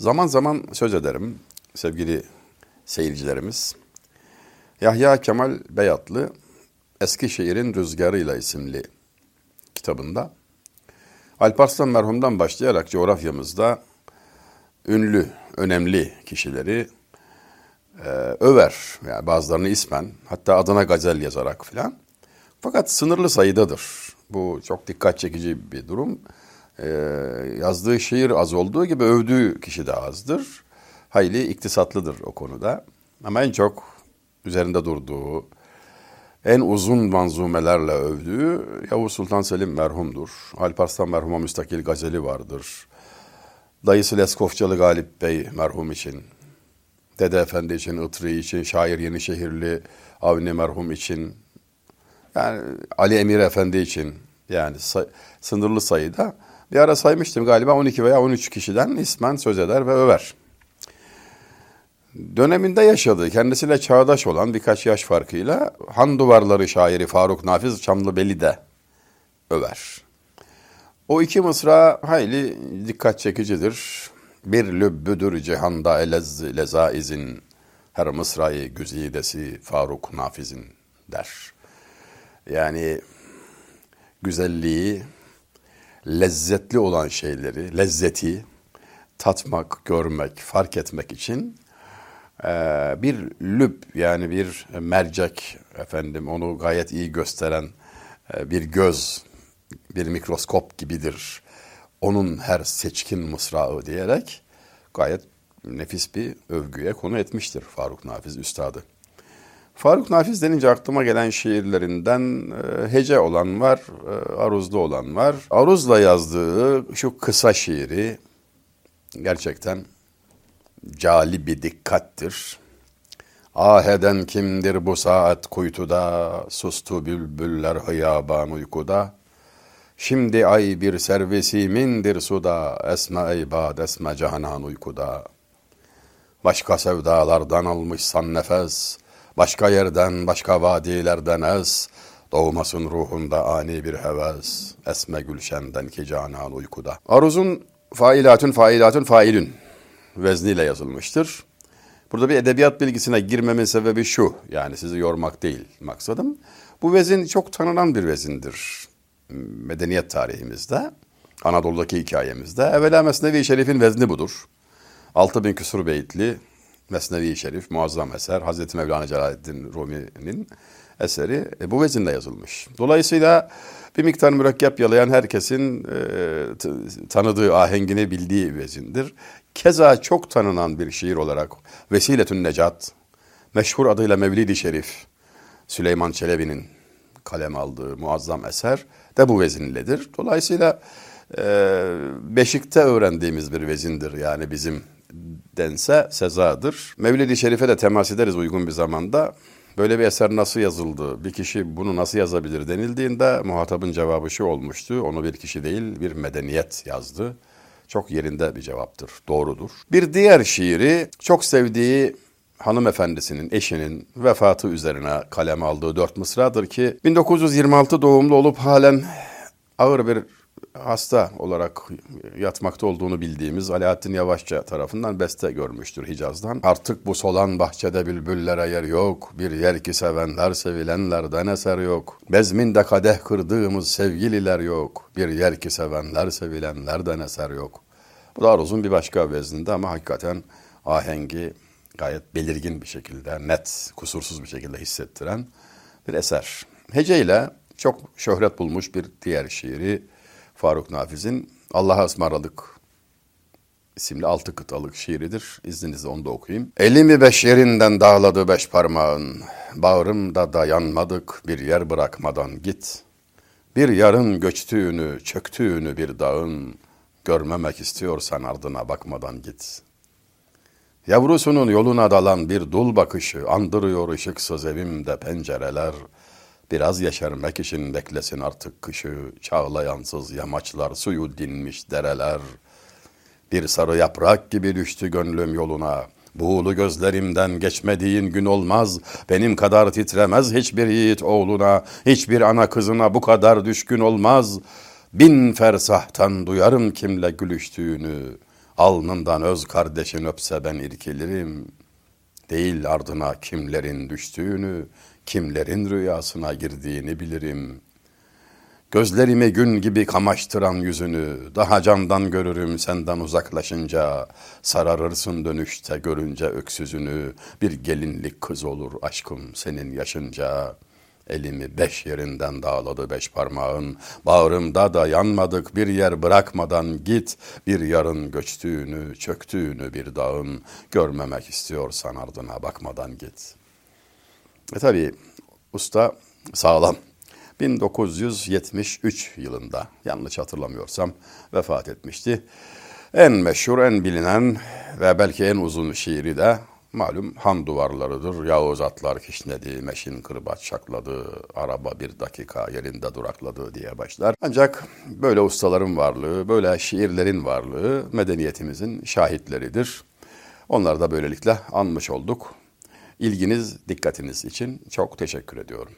Zaman zaman söz ederim sevgili seyircilerimiz. Yahya Kemal Beyatlı Eskişehir'in Rüzgarıyla isimli kitabında Alparslan merhumdan başlayarak coğrafyamızda ünlü, önemli kişileri e, över. Yani bazılarını ismen, hatta adına gazel yazarak filan. Fakat sınırlı sayıdadır. Bu çok dikkat çekici bir durum. E, yazdığı şiir az olduğu gibi övdüğü kişi de azdır. Hayli iktisatlıdır o konuda. Ama en çok üzerinde durduğu, en uzun manzumelerle övdüğü Yavuz Sultan Selim merhumdur. Alparslan merhuma müstakil gazeli vardır. Dayısı Leskofçalı Galip Bey merhum için, Dede Efendi için, Itri için, şair Yenişehirli Avni merhum için, yani Ali Emir Efendi için yani say, sınırlı sayıda bir ara saymıştım galiba 12 veya 13 kişiden ismen söz eder ve över. Döneminde yaşadığı, kendisiyle çağdaş olan birkaç yaş farkıyla Han Duvarları şairi Faruk Nafiz Çamlıbeli de över. O iki mısra hayli dikkat çekicidir. Bir lübbüdür cihanda elez lezaizin, her mısrayı güzidesi Faruk Nafiz'in der. Yani güzelliği, lezzetli olan şeyleri, lezzeti tatmak, görmek, fark etmek için ee, bir lüb yani bir mercek efendim onu gayet iyi gösteren e, bir göz, bir mikroskop gibidir. Onun her seçkin mısrağı diyerek gayet nefis bir övgüye konu etmiştir Faruk Nafiz Üstadı. Faruk Nafiz denince aklıma gelen şiirlerinden e, hece olan var, e, aruzlu olan var. Aruzla yazdığı şu kısa şiiri gerçekten cali bir dikkattir. Aheden kimdir bu saat kuytuda, sustu bülbüller hıyaban uykuda. Şimdi ay bir servisimindir suda, esme eybad esme cahanan uykuda. Başka sevdalardan almışsan nefes, başka yerden, başka vadilerden es, doğmasın ruhunda ani bir heves, esme gülşenden ki canan uykuda. Aruzun failatün failatün failün vezniyle yazılmıştır. Burada bir edebiyat bilgisine girmemin sebebi şu, yani sizi yormak değil maksadım. Bu vezin çok tanınan bir vezindir medeniyet tarihimizde, Anadolu'daki hikayemizde. Evvela Mesnevi Şerif'in vezni budur. 6000 küsur beyitli Mesnevi Şerif, muazzam eser. Hazreti Mevlana Celaleddin Rumi'nin eseri e, bu vezinle yazılmış. Dolayısıyla bir miktar mürekkep yalayan herkesin e, tanıdığı, ahengini bildiği vezindir. Keza çok tanınan bir şiir olarak Vesiletün Necat, meşhur adıyla Mevlid-i Şerif, Süleyman Çelebi'nin kalem aldığı muazzam eser de bu vezinledir. Dolayısıyla e, Beşik'te öğrendiğimiz bir vezindir yani bizim dense sezadır. Mevlid-i Şerif'e de temas ederiz uygun bir zamanda. Böyle bir eser nasıl yazıldı, bir kişi bunu nasıl yazabilir denildiğinde muhatabın cevabı şu olmuştu. Onu bir kişi değil bir medeniyet yazdı. Çok yerinde bir cevaptır, doğrudur. Bir diğer şiiri çok sevdiği hanımefendisinin, eşinin vefatı üzerine kalem aldığı dört mısradır ki 1926 doğumlu olup halen ağır bir hasta olarak yatmakta olduğunu bildiğimiz Alaaddin Yavaşça tarafından beste görmüştür Hicaz'dan. Artık bu solan bahçede bülbüllere yer yok, bir yer ki sevenler sevilenlerden eser yok. Bezminde kadeh kırdığımız sevgililer yok, bir yer ki sevenler sevilenlerden eser yok. Bu da uzun bir başka vezninde ama hakikaten ahengi gayet belirgin bir şekilde, net, kusursuz bir şekilde hissettiren bir eser. Hece ile çok şöhret bulmuş bir diğer şiiri Faruk Nafiz'in Allah'a ısmarladık isimli altı kıtalık şiiridir. İzninizle onu da okuyayım. Elimi beş yerinden dağladı beş parmağın. Bağrımda dayanmadık bir yer bırakmadan git. Bir yarın göçtüğünü, çöktüğünü bir dağın. Görmemek istiyorsan ardına bakmadan git. Yavrusunun yoluna dalan bir dul bakışı andırıyor ışıksız evimde pencereler. Biraz yeşermek için beklesin artık kışı, çağlayansız yamaçlar, suyu dinmiş dereler. Bir sarı yaprak gibi düştü gönlüm yoluna. Buğulu gözlerimden geçmediğin gün olmaz. Benim kadar titremez hiçbir yiğit oğluna, hiçbir ana kızına bu kadar düşkün olmaz. Bin fersahtan duyarım kimle gülüştüğünü. Alnından öz kardeşin öpse ben irkilirim. Değil ardına kimlerin düştüğünü, kimlerin rüyasına girdiğini bilirim. Gözlerimi gün gibi kamaştıran yüzünü, daha candan görürüm senden uzaklaşınca. Sararırsın dönüşte görünce öksüzünü, bir gelinlik kız olur aşkım senin yaşınca.'' Elimi beş yerinden dağladı beş parmağın. Bağrımda da yanmadık bir yer bırakmadan git. Bir yarın göçtüğünü, çöktüğünü bir dağın. Görmemek istiyorsan ardına bakmadan git. E tabi usta sağlam. 1973 yılında yanlış hatırlamıyorsam vefat etmişti. En meşhur, en bilinen ve belki en uzun şiiri de Malum han duvarlarıdır. Yağız atlar kişnedi, meşin kırbaç şakladı, araba bir dakika yerinde durakladı diye başlar. Ancak böyle ustaların varlığı, böyle şiirlerin varlığı medeniyetimizin şahitleridir. Onları da böylelikle anmış olduk. İlginiz, dikkatiniz için çok teşekkür ediyorum.